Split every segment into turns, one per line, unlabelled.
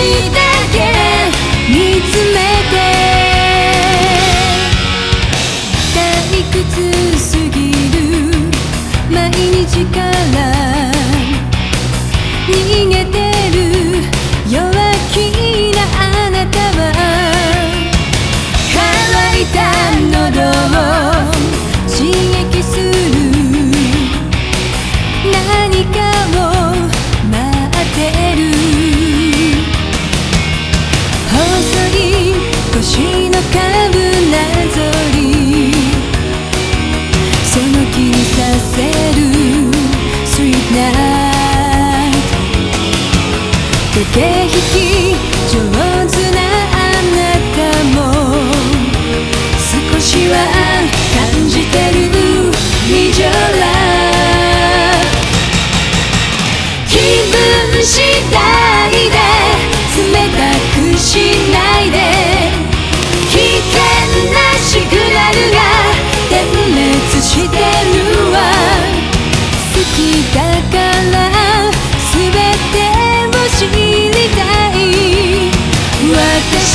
私だ I can't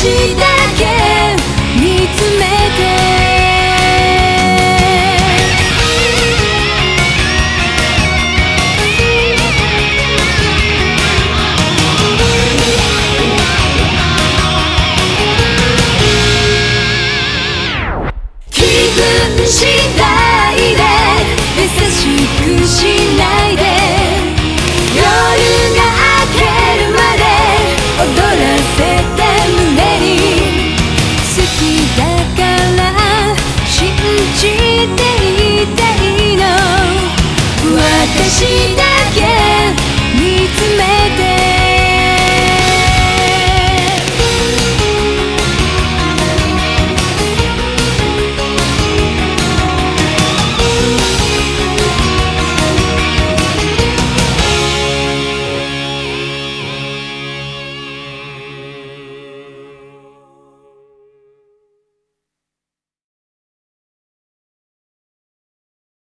していの私だけ見つめて